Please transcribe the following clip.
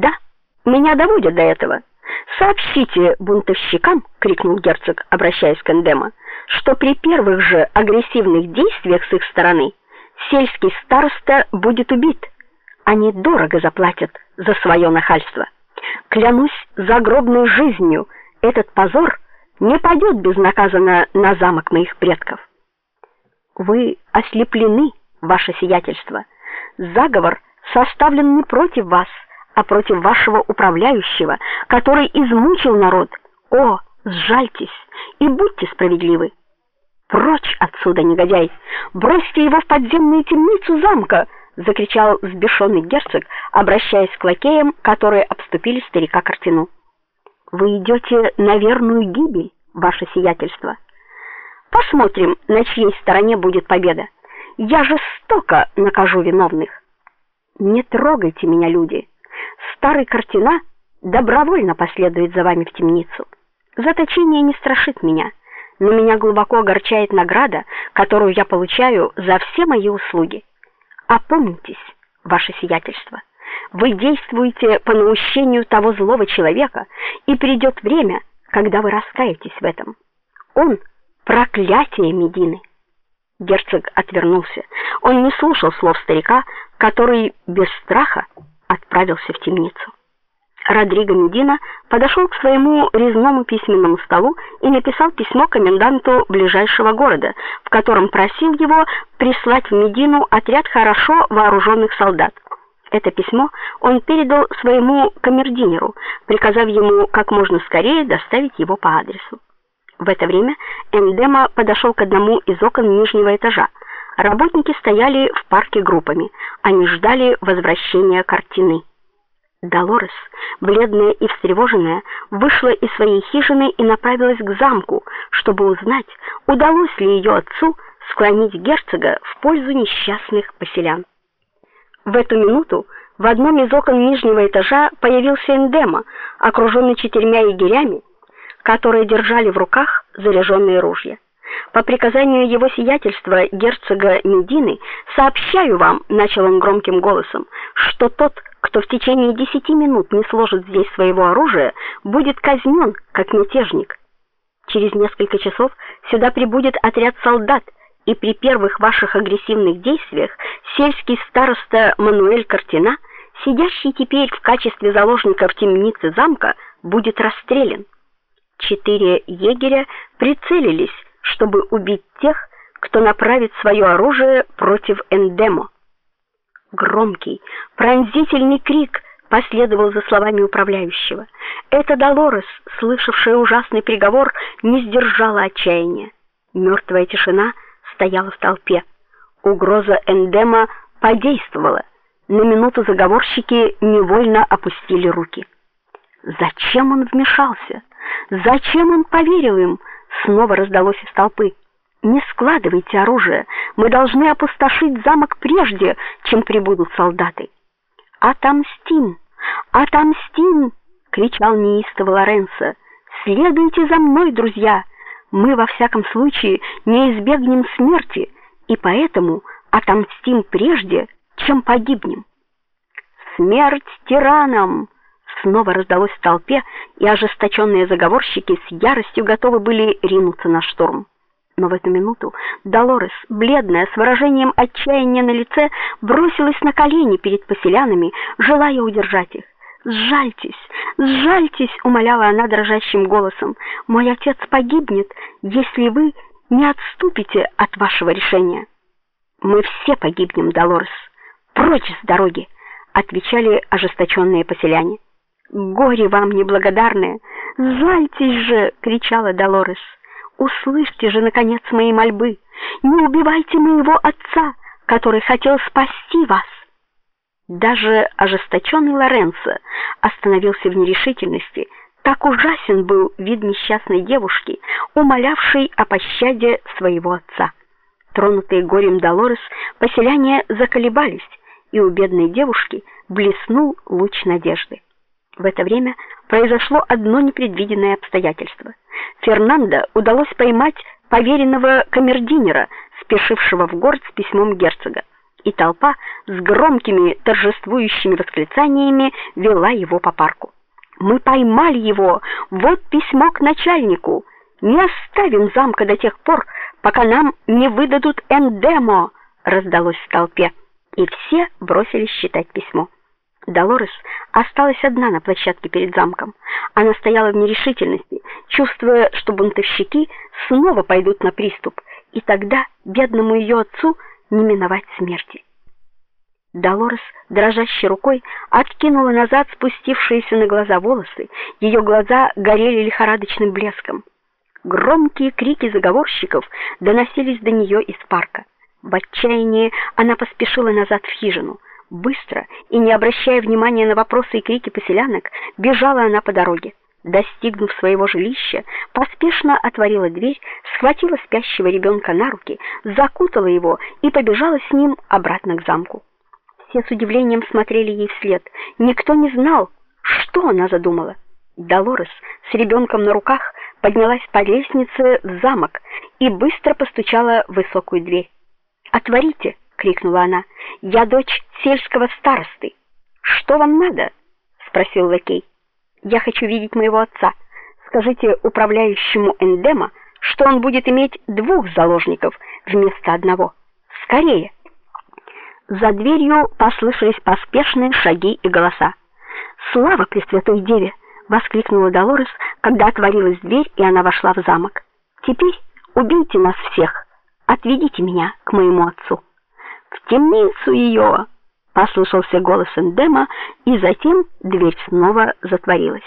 Да, меня доводят до этого. Сообщите бунтовщикам, крикнул герцог, обращаясь к Эндема, что при первых же агрессивных действиях с их стороны сельский староста будет убит. Они дорого заплатят за свое нахальство. Клянусь загробной жизнью, этот позор не пойдет безнаказанно на замок моих предков. Вы ослеплены, ваше сиятельство. Заговор составлен не против вас, а против вашего управляющего, который измучил народ. О, сжальтесь и будьте справедливы. Прочь отсюда, негодяй! Бросьте его в подземную темницу замка, закричал взбешенный герцог, обращаясь к лакеям, которые обступили старика Картину. Вы идете на верную гибель, ваше сиятельство. Посмотрим, на чьей стороне будет победа. Я жестоко накажу виновных. Не трогайте меня, люди. Старый Картина добровольно последует за вами в темницу. Заточение не страшит меня но меня глубоко огорчает награда, которую я получаю за все мои услуги. Опомнитесь, ваше сиятельство. Вы действуете по наущению того злого человека, и придет время, когда вы раскаетесь в этом. Он проклятие Медины. Герцог отвернулся. Он не слушал слов старика, который без страха отправился в темницу. Родриго Медина подошел к своему резному письменному столу и написал письмо коменданту ближайшего города, в котором просил его прислать в Медину отряд хорошо вооруженных солдат. Это письмо он передал своему камердинеру, приказав ему как можно скорее доставить его по адресу. В это время Эндема подошел к одному из окон нижнего этажа. Работники стояли в парке группами. Они ждали возвращения картины. Долорес, бледная и встревоженная, вышла из своей хижины и направилась к замку, чтобы узнать, удалось ли ее отцу склонить герцога в пользу несчастных поселян. В эту минуту в одном из окон нижнего этажа появился Эндема, окруженный четырьмя егерями, которые держали в руках заряженные ружья. По приказанию его сиятельства герцога Медины сообщаю вам, начал он громким голосом, что тот, кто в течение десяти минут не сложит здесь своего оружия, будет казнен как мятежник. Через несколько часов сюда прибудет отряд солдат, и при первых ваших агрессивных действиях сельский староста Мануэль Картина, сидящий теперь в качестве заложника в темнице замка, будет расстрелян. Четыре егеря прицелились чтобы убить тех, кто направит свое оружие против Эндемо. Громкий, пронзительный крик последовал за словами управляющего. Это Долорес, слышавшая ужасный приговор, не сдержала отчаяния. Мертвая тишина стояла в толпе. Угроза Эндема подействовала. На минуту заговорщики невольно опустили руки. Зачем он вмешался? Зачем он поверил им? Снова раздалось из толпы. Не складывайте оружие. Мы должны опустошить замок прежде, чем прибудут солдаты. Отомстим! Отомстим! кричал неистово Лоренцо. Следуйте за мной, друзья. Мы во всяком случае не избегнем смерти, и поэтому отомстим прежде, чем погибнем. Смерть тиранам! Снова раздалось в толпе, и ожесточенные заговорщики с яростью готовы были ринуться на штурм. Но в эту минуту Долорес, бледная, с выражением отчаяния на лице, бросилась на колени перед поселянами, желая удержать их. "Сжальтесь, сжальтесь", умоляла она дрожащим голосом. "Мой отец погибнет, если вы не отступите от вашего решения". "Мы все погибнем, Долорес. Прочь с дороги", отвечали ожесточенные поселяне. Горе вам неблагодарное, жальтесь же, кричала Долорес. Услышьте же наконец мои мольбы. Не убивайте моего отца, который хотел спасти вас. Даже ожесточенный Лоренцо остановился в нерешительности. Так ужасен был вид несчастной девушки, умолявшей о пощаде своего отца. Тронутые горем Долорес, поселяне заколебались, и у бедной девушки блеснул луч надежды. В это время произошло одно непредвиденное обстоятельство. Фернандо удалось поймать поверенного камердинера, спешившего в город с письмом герцога. и толпа с громкими торжествующими восклицаниями вела его по парку. Мы поймали его. Вот письмо к начальнику. Не оставим замка до тех пор, пока нам не выдадут эндемо, раздалось в толпе, и все бросились читать письмо. Долорес осталась одна на площадке перед замком. Она стояла в нерешительности, чувствуя, что бунтовщики снова пойдут на приступ, и тогда бедному ее отцу не миновать смерти. Долорес дрожащей рукой откинула назад спустившиеся на глаза волосы. Ее глаза горели лихорадочным блеском. Громкие крики заговорщиков доносились до нее из парка. В отчаянии она поспешила назад в хижину. Быстро и не обращая внимания на вопросы и крики поселянок, бежала она по дороге. Достигнув своего жилища, поспешно отворила дверь, схватила спящего ребенка на руки, закутала его и побежала с ним обратно к замку. Все с удивлением смотрели ей вслед. Никто не знал, что она задумала. Долорес с ребенком на руках поднялась по лестнице в замок и быстро постучала в высокую дверь. "Отворите!" Крикнула она. "Я дочь сельского старосты. Что вам надо?" спросил лакей. "Я хочу видеть моего отца. Скажите управляющему Эндема, что он будет иметь двух заложников вместо одного. Скорее!" За дверью послышались поспешные шаги и голоса. "Слава Пресвятой Деве!" воскликнула Долорес, когда отворилась дверь, и она вошла в замок. "Теперь убейте нас всех. Отведите меня к моему отцу". "В темницу ее!» — послышался голос Эндема, и затем дверь снова затворилась.